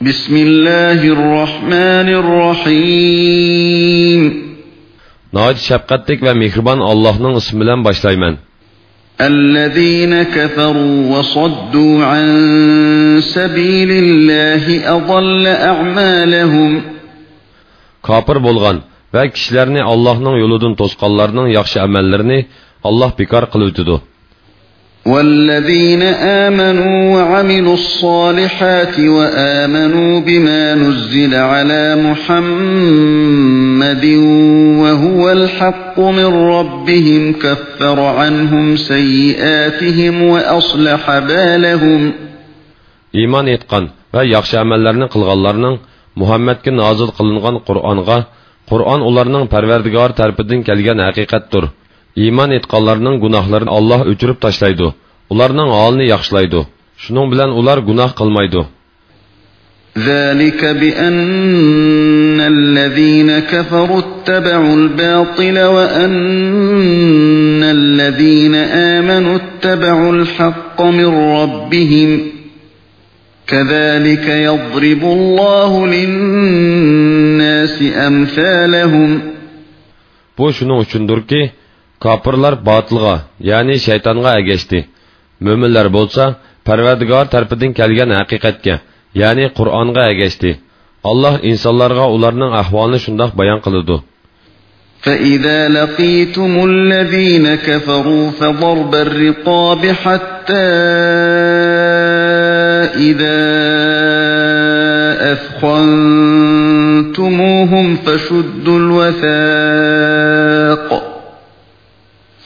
بسم الله الرحمن الرحيم Nəhayət şəfqətlik və mehriban Allah'ın ismi ilə başlayman. الذين كفروا وصدوا عن سبيل الله أضل أعمالهم Kafir bolğan və kişilərini Allah'ın yoludan tosqanlarının yaxşı əməllərini Allah bekar qılıb ötüdü. والذين آمنوا وعملوا الصالحات وآمنوا بما نزل على محمد وهو الحق من ربهم كفر عنهم سيئاتهم وأصلح بالهم. إيمان إتقان ويخشى أملارنا قلغالارنا محمد كن نازل قلنغان قرآنغا قرآن أولارنا پروردگار تربدن كالغان حقيقت دور iymon etganlarning gunohlarini olloh o'chirib tashlaydi ularning holini yaxshilaydi shuning bilan ular gunoh qilmaydi ذلك بأن الذين كفروا اتبعوا الباطل وأن الذين آمنوا اتبعوا الحق من ربهم كذلك يضرب الله للناس أمثالهم bu shuning uchundurki kofirlar botilga ya'ni shaytonga agashdi mo'minlar bo'lsa parvardigor tarafidan kelgan haqiqatga ya'ni qur'onga agashdi alloh insonlarga ularning ahvolini shundoq bayon qiladi فإذا لقيتم الذين كفروا فضرب الرقاب حتى إذا أثخنتموهم فشدوا الوثاق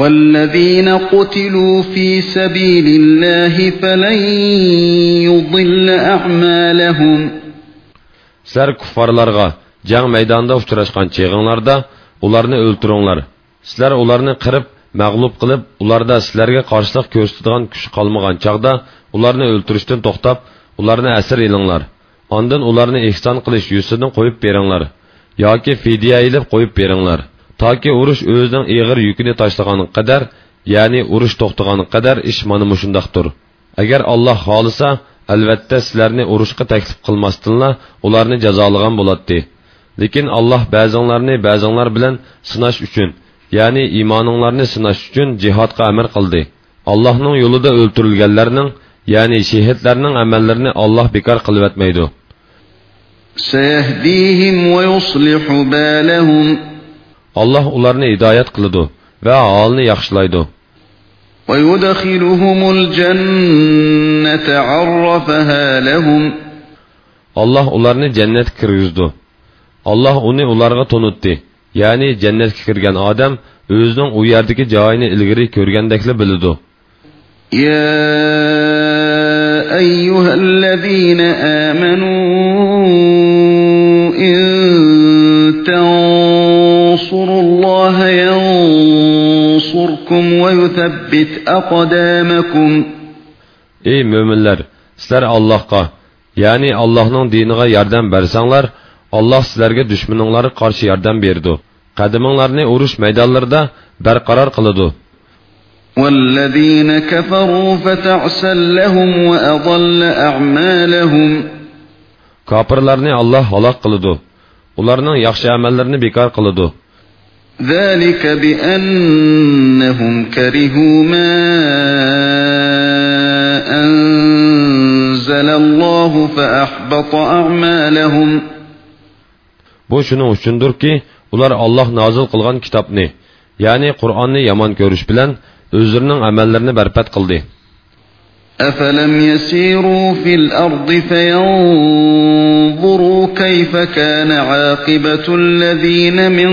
والذين قتلوا في سبيل الله فلن يضل أعمالهم sizlar kuffarlarga jang maydonida uchrashgan cheg'inglarda ularni o'ltiringlar sizlar ularni qirib mag'lub qilib ularda sizlarga qarshilik ko'rsatadigan kuch qolmagan chog'da ularni o'ltirishdan to'xtab ularni asir ilinglar ondan ularni ehson qilish yuzidan qo'yib beringlar yoki fidya ilib qo'yib beringlar toki urush o'zining ig'ir yukini tashlagani qadar ya'ni urush to'xtagani qadar ish mana mushundoqdir agar alloh xohlasa albatta sizlarni urushga taklif qilmasdinla ularni jazolagan bo'ladi lekin alloh ba'zinglarni ba'zinglar bilan sinash uchun ya'ni iymoninglarni sinash uchun jihodga amr qildi allohning yo'lida o'ltirilganlarning ya'ni shehidlarning amallarini olloh bekor qilib o'tmaydi سيهديهم ويصلح بالهم alloh ularni hidoyat qiladi va holni yaxshilaydi alloh ularni jannatga kirgizdi alloh uni ularga to'nitdi ya'ni jannatga kirgan odam o'zining u yerdagi joyini ilgari ko'rgandekli biladi يا أيها الذين آمنوا إن تنصروا الله ينصركم ويثبت أقدامكم ey mo'minlar sizlar allohga ya'ni allohning diniga yordam bersanglar alloh sizlarga dushmaninglarga qarshi yordam berdi qadaminglarni urush maydonlarida barqaror qiladi والذين كفروا فتعسا لهم وأضل أعمالهم kofirlarni alloh halok qiladi ularning yaxshi amallarini bekor qiladi ذلك بأنهم كرهوا ما أنزل الله فأحبط أعمالهم bu shuning uchundurki ular olloh nozil qilgan kitobni ya'ni qur'onni yomon ko'rish bilan o'zlarining amallarini barbod qildi أفلم يسيروا في الأرض فينظروا كيف كان عاقبة الذين من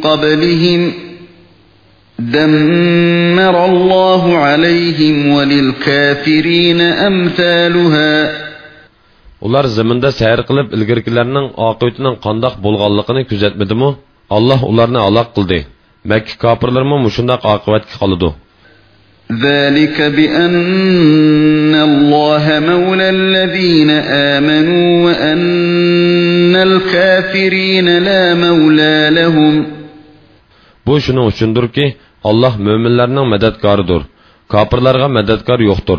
قبلهم دمر الله عليهم وللكافرين أمثالها ular zaminda sayr qilib ilgirkilarning oqibatining qandoq bo'lganligini kuzatmadimi alloh ularni aloq qildi makka kofirlarmi mushundoq oqibatga qoladi ذلك بأن الله مولى الذين آمنوا وأن الكافرين لا مولى لهم bu shuning uchundurki alloh mo'minlarning madadkoridir kofirlarga madadkor yo'qdir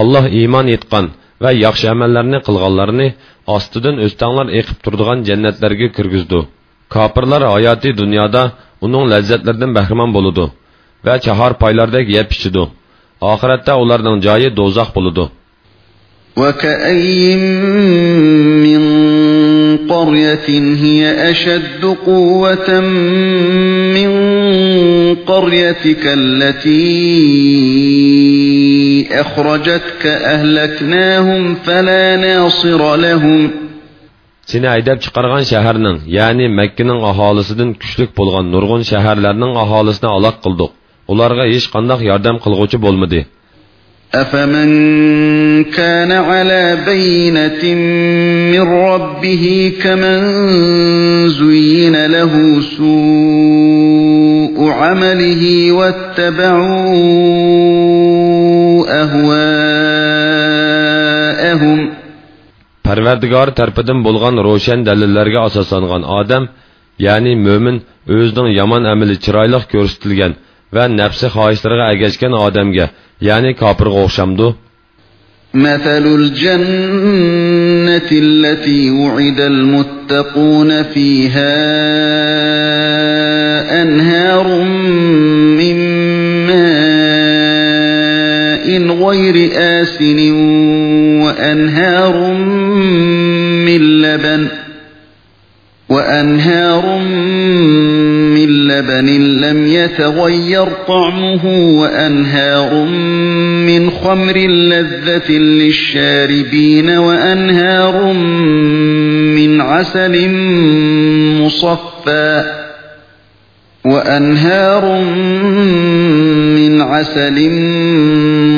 alloh iymon etgan va yaxshi amallarni qilganlarni ostidan o'stanglar eqib turadigan jannatlarga kirgizdi kofirlar hayotiy dunyoda uning lazzatlaridan bahramon bo'ludi va chahor paylardek yeb ichidi oxiratda ularning joyi do'zax bo'ludi وكأي من قرية هي أشد قوة من قريتك التي أخرجتك أهلكناهم فلا ناصر لهم seni aydab chiqargan shaharning ya'ni makkaning aholisidan kuchlik bo'lgan nurg'un shaharlarning aholisini aloq qildik ularga hech qandoq yordam qilg'uvchi bo'lmadi أفمن كان على بينة من ربه كمن زين له سوء عمله واتبعوا أهواءهم parvardigori tarafidan bo'lgan ro'shan dalillarga asoslangan odam ya'ni mo'min o'zining yomon amali chiroyli ko'rsatilgan va nafsi xohishlariga agashgan odamga ya'ni kofirga o'xshamdu. مثل الجنة التي وعد المتقون فيها أنهار من ماء غير آسن وأنهار من لبن وأنهار من لبن لم يتغير طعمه وأنهار من خمر لذة للشاربين وأنهار من عسل مصفى وأنهار من عسل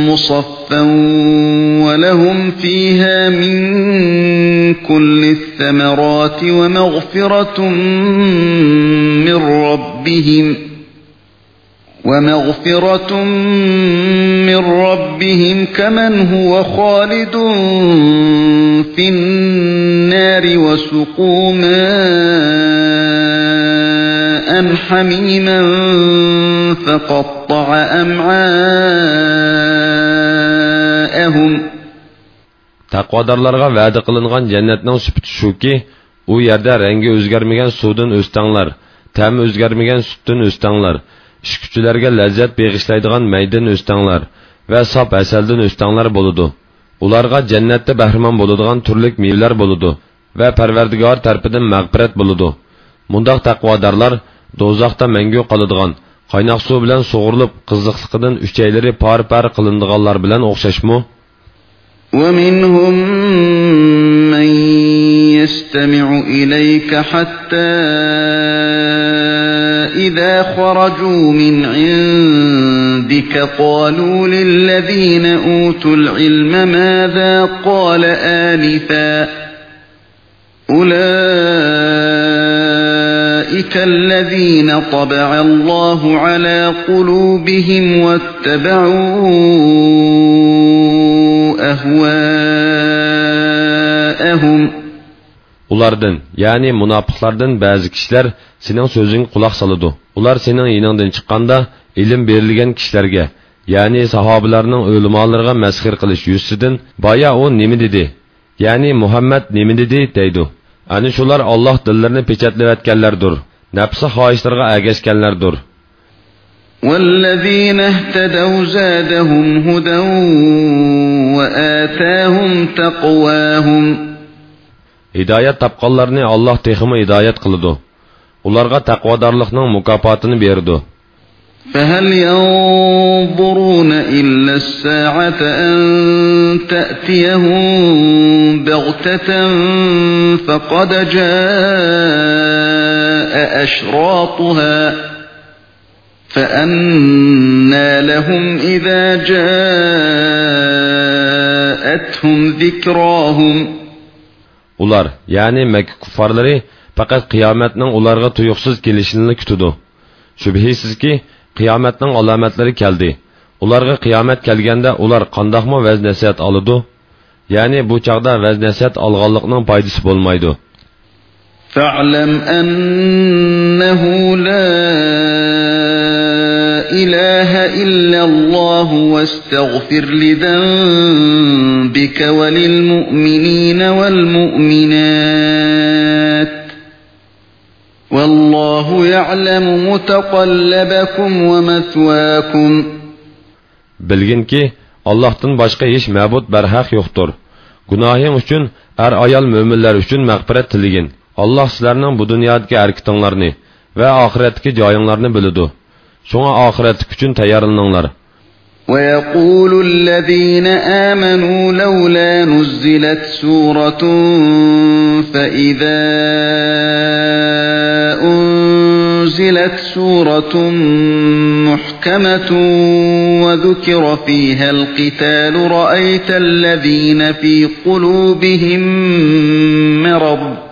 مصفى ولهم فيها من كل الثمرات ومغفرة من ربهم ومغفرة من ربهم كمن هو خالد في النار وسقوا ماء حميما فقطع أمعاءهم taqvodorlarga va'da qilingan jannatning sufati shuki u yerda rangi o'zgarmagan suvdan o'stanglar ta'mi o'zgarmagan sutdan o'stanglar ishkuchilarga lazzat beg'ishlaydigan maydan o'stanglar va sop asaldan o'stanglar bo'ludi ularga jannatda bahramon bo'ladigan turli mevalar bo'ludi va parvardigor tarafidan mag'firat bo'ludi mundoq taqvodorlar do'zaxda mangu qoladigan qaynoq suv bilan sug'urilib qiziqliqidan uchaylari par par qilindiganlar bilan o'xshashmi ومنهم من يستمع إليك حتى إذا خرجوا من عندك قالوا للذين أوتوا العلم ماذا قال آنفا أولئك الذين طبع الله على قلوبهم واتبعوا أهواءهم ulardan ya'ni munofiqlardan ba'zi kishilar sening so'zing quloq soladi ular sening yiningdan chiqqanda ilm berilgan kishilarga ya'ni sahobalarning o'limolarga masxir qilish yuzidan boya u nima dedi ya'ni muhammad nima dedi deydi ana shular olloh dillarini pechatlayotganlardir nafsi xohishlarga agashganlardir والذين اهتدوا زادهم هدى وآتاهم تقواهم. هدايت تبقلرني الله تخم هدايت قلدو ولارغا تقوى دارلخنا مكافاتن بيردو فهل ينظرون إلا الساعة أن تأتيهم بغتة فقد جاء أشراطها. فأنى لهم إذا جاءتهم ذكراهم Ular, ya'ni Makka kuffarlari faqat qiyomatning ularga tuyuqsiz kelishini kutadi. Shubhisizki, qiyomatning alomatlari keldi. Ularga qiyomat kelganda ular qandoqmi vaz nasihat oladi? Ya'ni bu chaqda vaz nasihat olganlikning foydasi bo'lmaydi. فاعلم أنه لا إله إلا الله واستغفر لذنبك وللمؤمنين والمؤمنات والله يعلم متقلبكم ومثواكم Bilginki, Allohdan boshqa hech ma'bud barhaq yo'qdir. Gunohing uchun er ayol mo'minlar uchun mag'firat tiligin. Alloh sizlarning bu dunyodagi harakatinglarni va oxiratdagi joyinglarni biladi. Shunga oxiratlik uchun tayyorlaninglar. ويقول الذين آمنوا لولا نزلت سورة فإذا أنزلت سورة محكمة وذكر فيها القتال رأيت الذين في قلوبهم مرض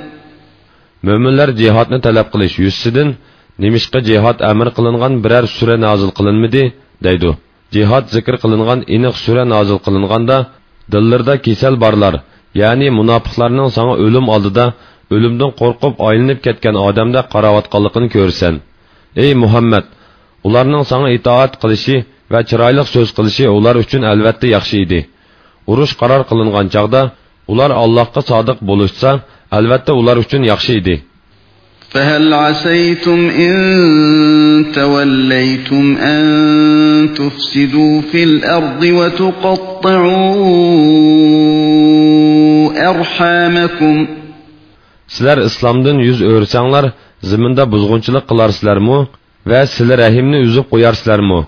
Möminlər cihatni tələb qilish yüzsidən nimishqa jihad amr qilingan birər sura nozil qilinmidi deydi. Jihad zikr qilingan iniq sura nozil qilinganda dillarda kasal borlar, ya'ni munofiqlarning sana o'lim oldida o'limdan qo'rqib aylanib ketgan odamda qaravotganligini ko'rsan. Ey Muhammad, ularning sana itoat qilishi va chiroyli so'z qilishi ular uchun albatta yaxshi edi. Urush qaror qilingan chaqda ular Allohga sodiq bo'lishsa, albatta ular uchun yaxshi edi فهل عسيتم إن توليتم أن تفسدوا في الأرض وتقطعوا أرحامكم Sizlar islomdan yuz o'rsanglar, ziminda buzg'unchilik qilarsizlarmi va sizlar rahimni uzib qo'yarsizlarmi?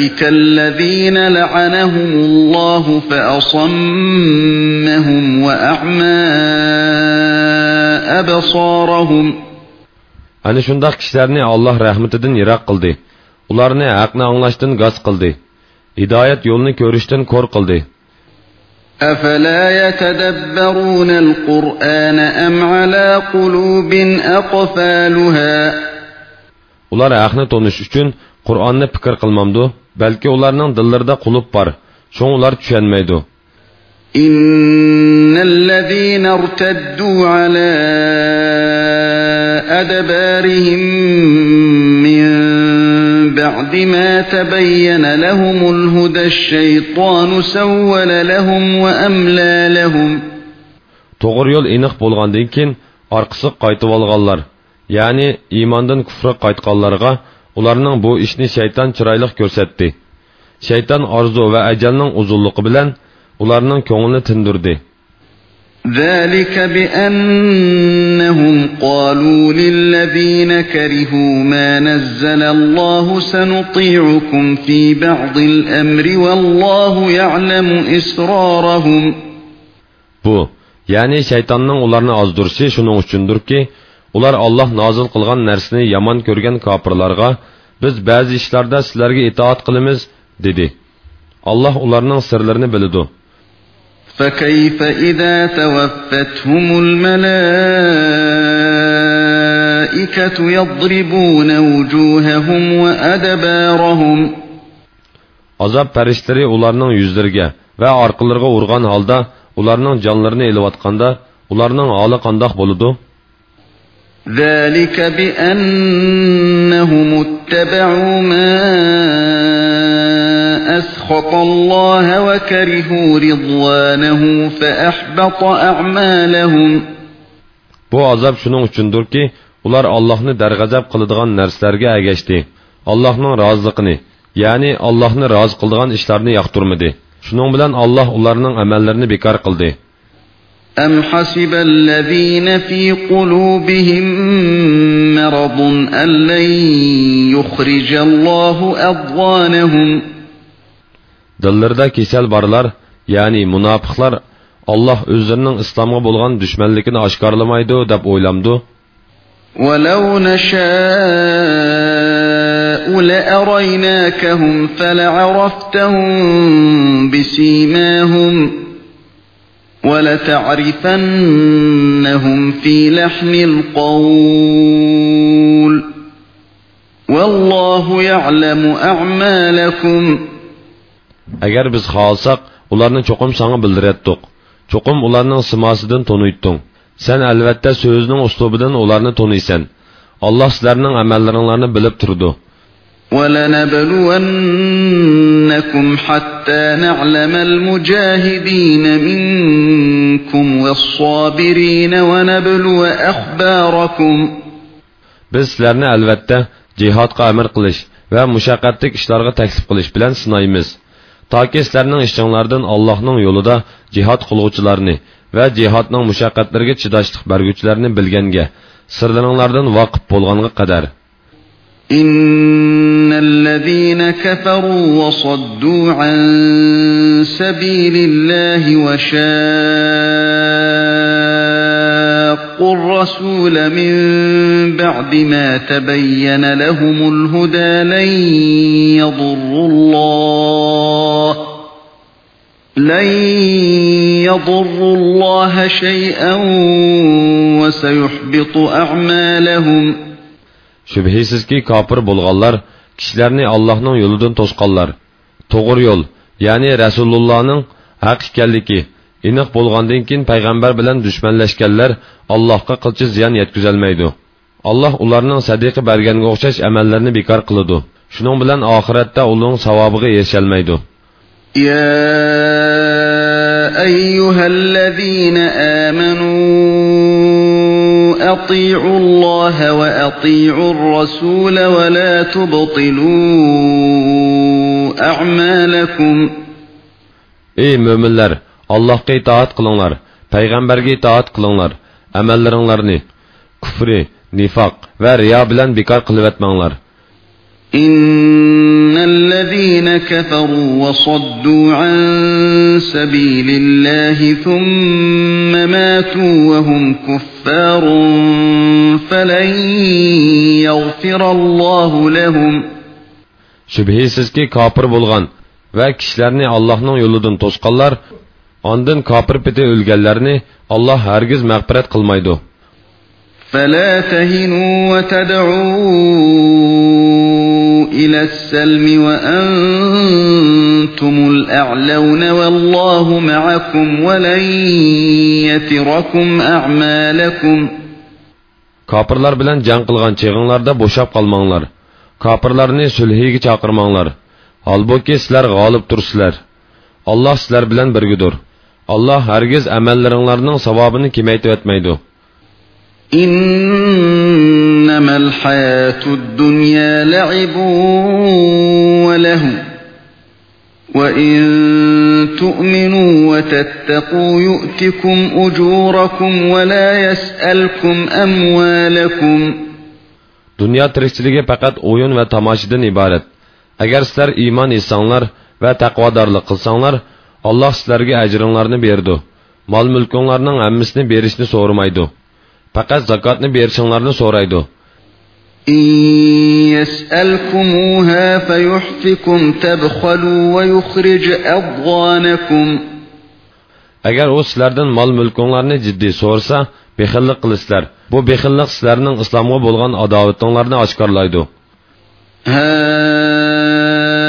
أولئك الذين لعنهم الله فأصمهم وأعمى أبصارهم Ani shundaq kishilarni Alloh rahmatidan yiroq qildi. Ularni haqni anglashdan g'az qildi. Hidoyat yo'lini ko'rishdan ko'r qildi. أفلا يتدبرون القرآن أم على قلوب أقفالها Ular haqni tonish uchun Qur'onni fikr qilmamdi, balki ularning dillarida qulub bor. Sho'ng ular tushunmaydi. إن الذين ارتدوا على أدبارهم من بعد ما تبين لهم الهدى الشيطان سول لهم وأملى لهم To'g'ri yo'l aniq bo'lgandan keyin orqasi qaytib olganlar, ya'ni iymondan kufrga qaytganlarga ularning bu ishni shayton chiroyli ko'rsatdi. Shayton orzu va ajalning uzunligi bilan ularning ko'nglini tindirdi. ذلك بأنهم قالوا للذين كرهوا ما نزل الله سنطيعكم في بعض الأمر والله يعلم إسرارهم Bu, ya'ni shaytonning ularni ozdirishi shuning uchundirki, ular Alloh nozil qilgan narsani yomon ko'rgan kofirlarga biz ba'zi ishlarda sizlarga itoat qilamiz dedi. Alloh ularning sirlarini biladi. فكيف إذا توفتهم الْمَلَائِكَةُ يَضْرِبُونَ وُجُوهَهُمْ وَأَدْبَارَهُمْ Azab pərişləri onlarının yüzlərinə və arqalarına urğan halda onlarının canlarını eləyətqanda onlarının halı qandaq boludu? ذَلِكَ بِأَنَّهُمُ اتَّبَعُوا مَا أَسْخَطَ اللَّهَ وَكَرِهُوا رِضْوَانَهُ فَأَحْبَطَ أَعْمَالَهُمْ Bu azab şunun üçündür ki, ular Allah'ını dərğəzəb qılıdığan nərslərə əgəşdi. Allah'ın razılığını, yani Allah'ını razı qıldığan işlərini yaxtırmadı. Şunun bilan Allah ularning amallarını bekar qildi. أَمْ حَسِبَ الَّذِينَ فِي قُلُوبِهِم مَّرَضٌ أَن لَّن يُخْرِجَ اللَّهُ أَضْغَانَهُمْ Dillərdə kesel barlar, yani munafiqlar Allah özlərinin İslamğa bolğan düşmənligini aşkarlamaydı deb oylamdı. وَلَوْ نَشَاءُ لَأَرَيْنَاكَهُمْ فَلَعَرَفْتَهُم بِسِيمَاهُمْ وَلَتَعْرِفَنَّهُمْ فِي لَحْنِ الْقَوْلِ وَاللَّهُ يَعْلَمُ أَعْمَالَكُمْ Agar biz xohlasak, ularni cho'qim sana bildiratdik. Cho'qim ularning simosidan tonuytding. Sen albatta so'zning uslubidan ularni toniysan. Alloh sizlarning amallaringlarni bilib turdi. وَلَنَبْلُوَنَّكُمْ حَتَّى نَعْلَمَ الْمُجَاهِدِينَ مِنكُمْ وَالصَّابِرِينَ وَنَبْلُوَ أَخْبَارَكُمْ Biz sizlarni albatta jihodga amr qilish va mushaqqatli ishlarga taklif qilish bilan sinaymiz. Toki sizlarning ishinglardan Allohning yo'lida jihod qiluvchilarni va jihodning mushaqqatlariga chidashlik berguvchilarni bilganga, sirlaringlardan voqif bo'lganga qadar. إن الذين كفروا وصدوا عن سبيل الله وشاقوا الرسول من بعد ما تبين لهم الهدى لن يضروا الله لن يضروا الله شيئا وسيحبط أعمالهم Şübhisizki kafir bo'lganlar kishilarni Allohning yo'lidan to'sqanlar. To'g'ri yo'l, ya'ni Rasulullahning haq ekanligi aniq bo'lgandan keyin payg'ambar bilan dushmanlashganlar Allohga qilchi ziyon yetkazolmaydi. Alloh ularning sadiqi berganga o'xshash amallarni bekor qiladi. Shuning bilan oxiratda uning savobiga erisholmaydi. يا أيها الذين آمنوا أطيعوا الله وأطيعوا الرسول ولا تبطلوا أعمالكم Ey müminler, Allah'a itaat kılınlar, Peygamberge itaat kılınlar, amellaringlarni kufri, nifaq ve riya bilan bekor qilib etmanglar. إن الذين كفروا وصدوا عن سبيل الله ثم ماتوا وهم كفار فلن يغفر الله لهم. شبهيسز سيسكي كابر بولغان و الله نو يولدن توسقالار اندن كابر بيتي اولغالارني الله هرگز مغبرت قلمايدو فلا تهنوا وتدعوا إلى السلم وأنتم الأعلون والله معكم ولن يتركم أعمالكم Kafirlar bilan jang qilgan cheg'inglarda bo'shab qolmanglar. Kafirlarni sulhiga chaqirmanglar. Holbuki sizlar g'olib tursizlar. Alloh sizlar bilan birgidir. Alloh hargiz amallaringlarning savobini kemaytib etmaydi. إنما الحياة الدنيا لعب وله وإن تؤمنوا وتتقوا يؤتكم أجوركم ولا يسألكم أموالكم Dünya tirikchiligi faqat o'yin va tomoshadan iborat. Agar sizlar iymon etsanglar va taqvodorlik qilsanglar, Alloh sizlarga ajringlarni berdi. Mol-mulkinglarning hammasini berishni so'ramaydi. Faqat zakotni berishinglarni so'raydi. إن يسألكموها فيحفكم تبخلوا ويخرج أضغانكم Agar u sizlardan mol-mulkinglarni jiddiy so'rsa, bexillik qilasizlar bu bexillik sizlarning islomga bo'lgan adovatinglarni oshkorlaydi ها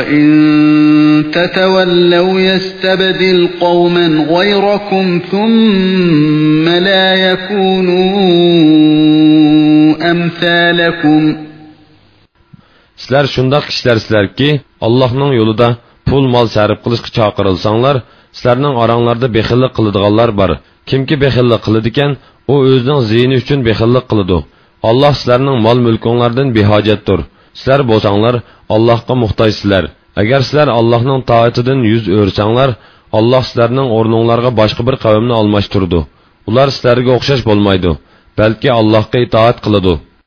وإن تتولوا يستبدل قوما غيركم ثم لا يكونوا أمثالكم sizlar shundoq kishilarsizlarki allohning yo'lida pul mol sarf qilishga chaqirilsanglar sizlarning oranglarda bexillik qiladiganlar bor kimki bexillik qiladigan u o'zining ziyni uchun bexillik qiladi alloh sizlarning mol mulkinglardan behojatdir sizlar bo'lsanglar allohga muhtojsizlar agar sizlar allohning toatidan yuz o'rsanglar alloh sizlarning o'rninglarga boshqa bir qavmni almashtirdi ular sizlarga o'xshash bo'lmaydi balki allohga itoat qiladi